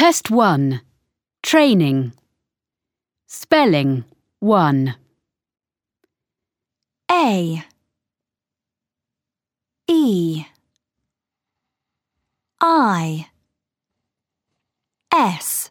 Test 1. Training. Spelling 1. A E I S